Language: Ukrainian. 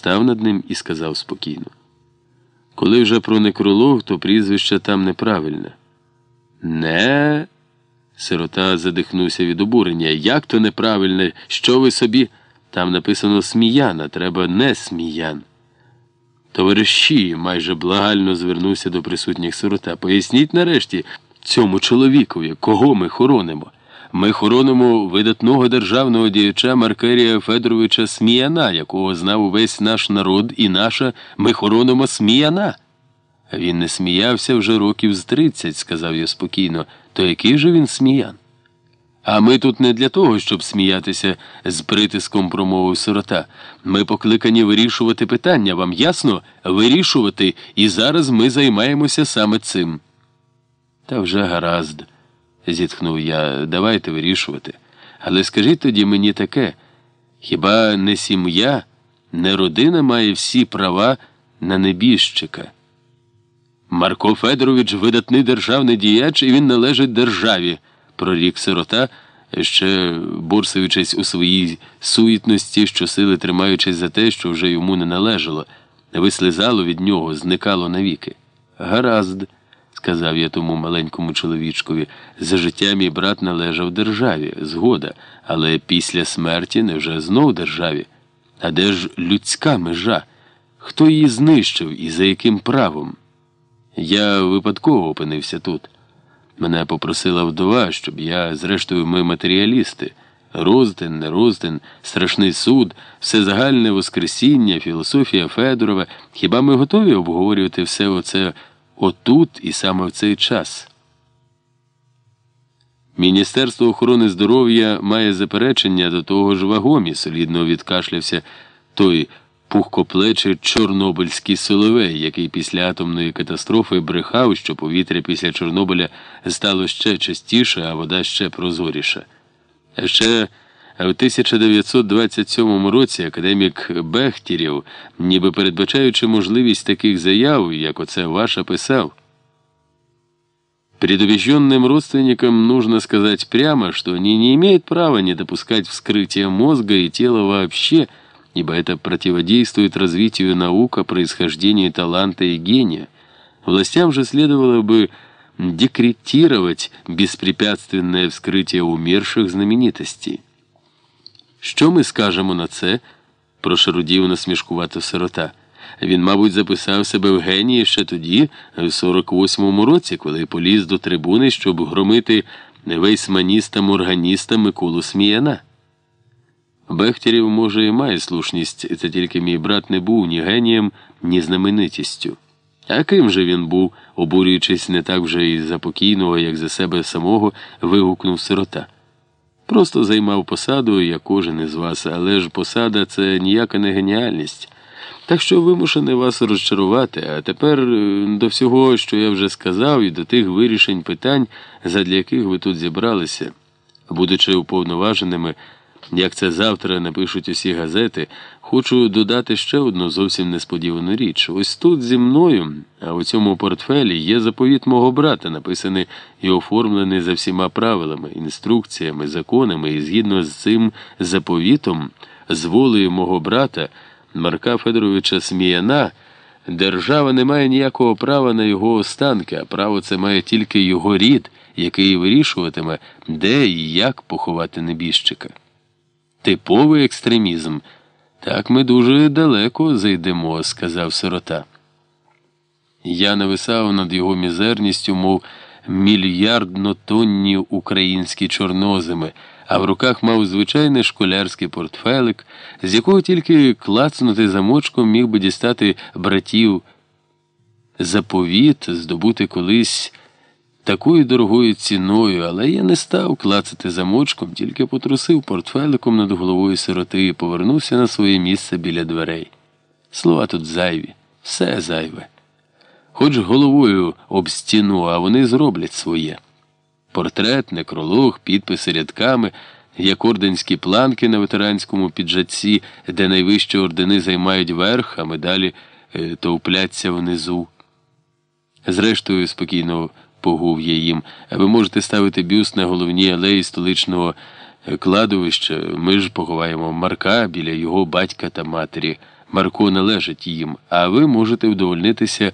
став над ним і сказав спокійно. Коли вже про некролог, то прізвище там неправильне. Не. Сирота задихнувся від обурення. Як то неправильне? Що ви собі? Там написано сміяна, треба не сміян. Товариші, майже благально звернувся до присутніх сирота. Поясніть нарешті цьому чоловікові, кого ми хоронимо. Ми хоронимо видатного державного діяча Маркерія Федоровича Сміяна, якого знав увесь наш народ, і наша ми хоронимо Сміяна. Він не сміявся вже років з тридцять, сказав я спокійно. То який же він сміян? А ми тут не для того, щоб сміятися з притиском промовив сирота. Ми покликані вирішувати питання, вам ясно? Вирішувати, і зараз ми займаємося саме цим. Та вже гаразд, зітхнув я, давайте вирішувати. Але скажіть тоді мені таке: хіба не сім'я, не родина має всі права на небіжчика? Марко Федорович видатний державний діяч, і він належить державі, прорік сирота, ще борсуючись у своїй суетності, щосили тримаючись за те, що вже йому не належало, вислизало від нього, зникало навіки. Гаразд, сказав я тому маленькому чоловічкові, за життя мій брат належав державі, згода, але після смерті невже знов державі. А де ж людська межа? Хто її знищив і за яким правом? Я випадково опинився тут. Мене попросила вдова, щоб я, зрештою, ми матеріалісти. Роздин, не роздин, страшний суд, всезагальне воскресіння, філософія Федорова. Хіба ми готові обговорювати все оце отут і саме в цей час? Міністерство охорони здоров'я має заперечення до того ж вагомі, солідно відкашлявся той пухкоплечий Чорнобильський соловей, який після атомної катастрофи брехав, що повітря після Чорнобиля стало ще чистіше, а вода ще прозоріша. А ще в 1927 році академік Бехтірів, ніби передбачаючи можливість таких заяв, як оце ваша писав. Предубежденным родственникам нужно сказать прямо, что они не имеют права не допускать вскрытия мозга и тела вообще, ибо это противодействует развитию наук о происхождении таланта и гения. Властям же следовало бы декретировать беспрепятственное вскрытие умерших знаменитостей. Що ми скажемо на це? прошарудів насмішкувато сирота. Він, мабуть, записав себе в генії ще тоді, в 48-му році, коли поліз до трибуни, щоб громити вейсманіста органіста Миколу Сміяна. Бехтерів, може, і має слушність, це тільки мій брат не був ні генієм, ні знаменитістю. А ким же він був, обурюючись не так вже і за покійного, як за себе самого, вигукнув сирота. Просто займав посаду, як кожен із вас, але ж посада це ніяка не геніальність. Так що вимушений вас розчарувати, а тепер е, до всього, що я вже сказав, і до тих вирішень питань, задля яких ви тут зібралися, будучи уповноваженими, як це завтра напишуть усі газети, хочу додати ще одну зовсім несподівану річ. Ось тут зі мною, а у цьому портфелі є заповіт мого брата, написаний і оформлений за всіма правилами, інструкціями, законами, і згідно з цим заповітом, з волею мого брата. Марка Федоровича Сміяна, держава не має ніякого права на його останки, а право це має тільки його рід, який вирішуватиме, де і як поховати небіжчика. Типовий екстремізм. Так ми дуже далеко зайдемо, сказав сирота. Я нависав над його мізерністю, мов мільярднотонні українські чорнозими, а в руках мав звичайний школярський портфелик, з якого тільки клацнути замочком міг би дістати братів заповіт, здобути колись такою дорогою ціною, але я не став клацати замочком, тільки потрусив портфеликом над головою сироти і повернувся на своє місце біля дверей. Слова тут зайві, все зайве. Хоч головою об стіну, а вони зроблять своє. Портрет, некролог, підписи рядками, як орденські планки на ветеранському піджаці, де найвищі ордени займають верх, а медалі е, товпляться внизу. Зрештою, спокійно погув я їм, ви можете ставити бюст на головній алеї столичного е, кладовища. Ми ж поховаємо Марка біля його батька та матері. Марко належить їм, а ви можете вдовольнитися